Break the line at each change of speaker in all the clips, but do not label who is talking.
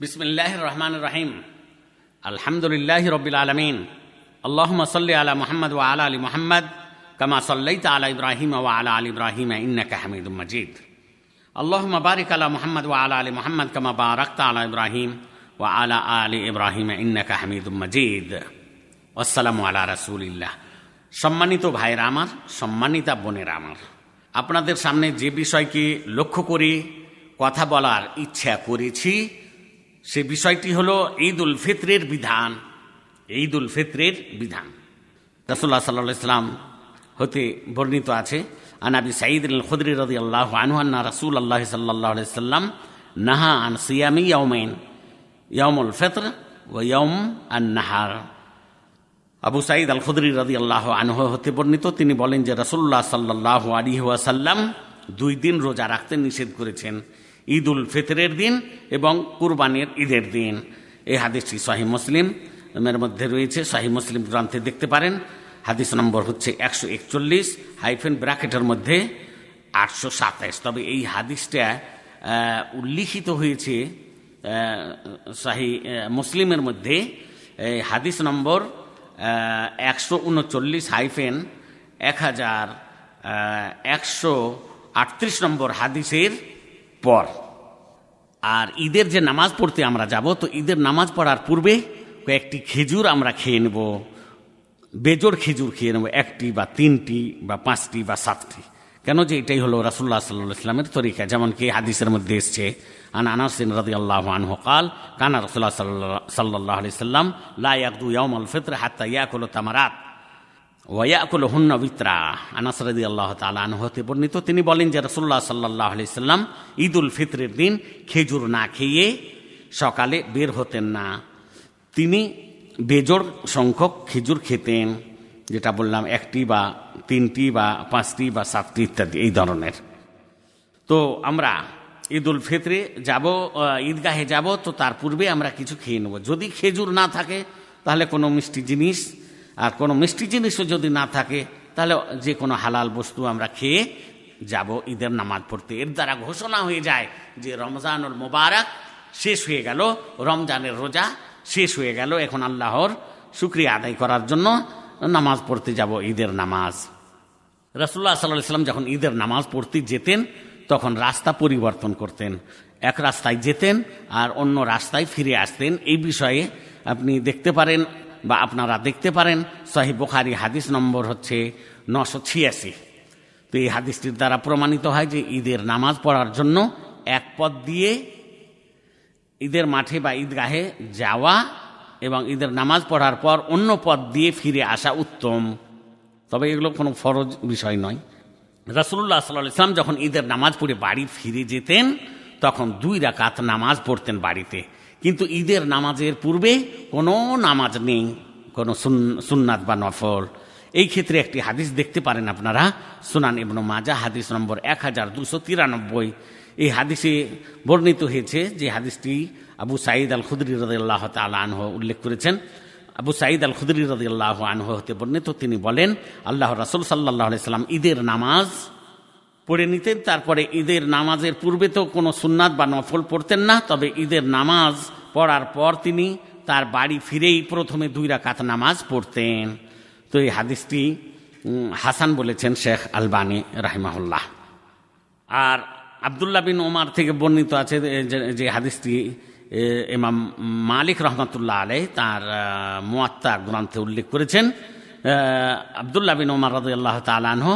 বিসমিল্লাহ রহমান রাহিম আলহামদুলিল্লাহ রবিল আলমিন। আল্লাহম সাল্লি আলা মোহাম্মদ ও আলা আলী মোহাম্মদ, কামা সাল্লাই আলা ইব্রাহিম ও আলা আলী ইব্রাহিম ইন্নাকা হামিদ মজিদ। আল্লাহম বারিক আলা মোহাম্মদ ও আলা আলী মোহাম্মদ, কামা বারাক্ত আলা ইব্রাহিম ও আলা আলী ইব্রাহিম ইন্নাকা হামিদ মজিদ। আসসালাম আলা রসুলিল্লাহ। সম্মানিত ভাইরা আমার, সম্মানিতা বোনেরা আমার, আপনাদের সামনে যে বিষয়কে লক্ষ্য করি, কথা বলার ইচ্ছা করেছি সে বিষয়টি হলো ঈদ উল ফিত্রের বিধান ঈদ উল ফিত্রের বিধান। রসুল্লাহ সাল্লাহ ইসলাম হতে বর্ণিত আছে আনাবি সাঈদ আল খুদরি রদি আল্লাহ আনহান্না রসুল আল্লাহ সাল্লাহ সাল্লাম নাহা আন সিয়ামি ইয়ৌমেন ইয়মুল ফিত্র ও ইয়ম আন নাহার আবু সাঈদ আল খুদরি রদি আল্লাহ আনহ হতে বর্ণিত, তিনি বলেন যে রসুল্লাহ সাল্লাহ আলী ওয়াসাল্লাম দুই দিন রোজা রাখতে নিষেধ করেছেন। ঈদ উল ফিতরের দিন এবং কুরবানির ঈদের দিন। এই হাদিসটি শাহি মুসলিম। এর মধ্যে রয়েছে শাহি মুসলিম গ্রন্থে দেখতে পারেন। হাদিস নম্বর হচ্ছে একশো একচল্লিশ হাইফেন ব্র্যাকেটের মধ্যে আটশো সাতাইশ। তবে এই হাদিসটা উল্লিখিত হয়েছে শাহি মুসলিমের মধ্যে। হাদিস নম্বর একশো উনচল্লিশ হাইফেন এক হাজার একশো আটত্রিশ নম্বর হাদিসের পর। আর ঈদের যে নামাজ পড়তে আমরা যাব, তো ঈদের নামাজ পড়ার পূর্বে কয়েকটি খেজুর আমরা খেয়ে নেব। বেজোর খেজুর খেয়ে নেব, একটি বা তিনটি বা পাঁচটি বা সাতটি। কেন যে এটাই হলো রাসুল্লাহ সাল্লাহ ইসলামের তরিকা, যেমন কি হাদিসের মধ্যে এসছে, আন আনাসিন রাদি আল্লাহ আনহু কানা রসুল্লাহ সাল্লাহ আলি সাল্লাম লা ইয়াকদু ইয়াউম আল ফিত্র হাত্তা ইয়াকুল তামারাত। ওয়াকুল হুন্ন বিত্রা আনাসরদি আল্লাহ তালান হতে বর্ণিত, তিনি বলেন যে রসুল্লাহ সাল্লাহ আলি সাল্লাম ঈদ উল ফিতরের দিন খেজুর না খেয়ে সকালে বের হতেন না। তিনি বেজোড় সংখ্যক খেজুর খেতেন, যেটা বললাম একটি বা তিনটি বা পাঁচটি বা সাতটি ইত্যাদি, এই ধরনের। তো আমরা ঈদ উল ফিতরে যাব ঈদগাহে যাব, তো তার পূর্বে আমরা কিছু খেয়ে নেব। যদি খেজুর না থাকে, তাহলে কোনো মিষ্টি জিনিস আর কোনো মিষ্টি জিনিসও যদি না থাকে, তাহলে যে কোনো হালাল বস্তু আমরা খেয়ে যাব। ঈদের নামাজ পড়তে। এর দ্বারা ঘোষণা হয়ে যায় যে রমজানুল মোবারক শেষ হয়ে গেল, রমজানের রোজা শেষ হয়ে গেল। এখন আল্লাহর শুক্রিয়া আদায় করার জন্য নামাজ পড়তে যাব ঈদের নামাজ। রসুল্লাহ সাল্লাহ সাল্লাম যখন ঈদের নামাজ পড়তে যেতেন, তখন রাস্তা পরিবর্তন করতেন। এক রাস্তায় যেতেন আর অন্য রাস্তায় ফিরে আসতেন। এই বিষয়ে আপনি দেখতে পারেন বা আপনারা দেখতে পারেন, সহি বোখারি হাদিস নম্বর হচ্ছে নশো ছিয়াশি। তো এই হাদিসটির দ্বারা প্রমাণিত হয় যে ঈদের নামাজ পড়ার জন্য এক পথ দিয়ে ঈদের মাঠে বা ঈদগাহে যাওয়া এবং ঈদের নামাজ পড়ার পর অন্য পথ দিয়ে ফিরে আসা উত্তম। তবে এগুলো কোনো ফরজ বিষয় নয়। রসুল্লাহ সাল্লাহ ইসলাম যখন ঈদের নামাজ পড়ে বাড়ি ফিরে যেতেন, তখন দুই রাকাত নামাজ পড়তেন বাড়িতে। কিন্তু ঈদের নামাজের পূর্বে কোনো নামাজ নেই, কোনো সুন্নাত বা নফল। এই ক্ষেত্রে একটি হাদিস দেখতে পারেন আপনারা, সুনান ইবনু মাজা হাদিস নম্বর এক হাজার দুশো তিরানব্বই। এই হাদিসে বর্ণিত হয়েছে যে হাদিসটি আবু সাঈদ আল খুদরি রদাল্লাহ তালা আনহ উল্লেখ করেছেন। আবু সাঈদ আল খুদরি রদাল্লাহ আনহ হতে বর্ণিত, তিনি বলেন আল্লাহ রাসুল সাল্লাহ সাল্লাম ঈদের নামাজ পড়ে নিতেন। তারপরে ঈদের নামাজের পূর্বে তো কোনো সুন্নাত বা নফল পড়তেন না, তবে ঈদের নামাজ পড়ার পর তিনি তার বাড়ি ফিরেই প্রথমে দুই রাকাত নামাজ পড়তেন। তো এই হাদিসটি হাসান বলেছেন শেখ আলবানী রাহিমাহুল্লাহ। আর আবদুল্লাহ বিন ওমার থেকে বর্ণিত আছে যে হাদিসটি এমাম মালিক রহমতুল্লাহ আলাই তার মোয়াত্তা গ্রন্থে উল্লেখ করেছেন। আবদুল্লাহ বিন ওমার রদ আল্লাহ তালানহ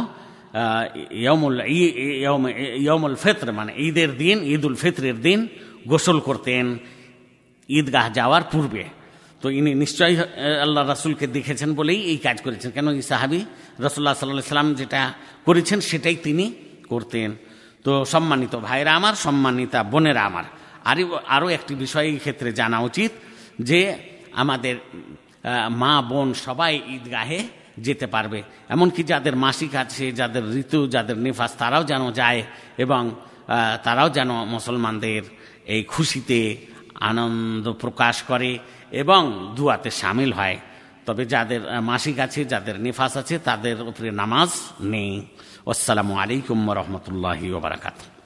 ইয়মুল ফিত্র মানে ঈদের দিন ঈদ উল ফিত্রের দিন গোসল করতেন ঈদগাহ যাওয়ার পূর্বে। তো ইনি নিশ্চয়ই আল্লাহ রাসুলকে দেখেছেন বলেই এই কাজ করেছেন। কেন এই সাহাবি রসুল্লাহ সাল্লাহ সাল্লাম যেটা করেছেন সেটাই তিনি করতেন। তো সম্মানিত ভাইরা আমার, সম্মানিতা বোনেরা আমার, আরও আরও একটি বিষয় এই ক্ষেত্রে জানা উচিত যে আমাদের মা বোন সবাই ঈদগাহে যেতে পারবে। এমনকি যাদের মাসিক আছে, যাদের ঋতু, যাদের নিফাস, তারাও যেন যায় এবং তারাও যেন মুসলমানদের এই খুশিতে আনন্দ প্রকাশ করে এবং দুয়াতে সামিল হয়। তবে যাদের মাসিক আছে, যাদের নিফাস আছে, তাদের উপরে নামাজ নেই। আসসালামু আলাইকুম রহমতুল্লাহি ওবরাকাতু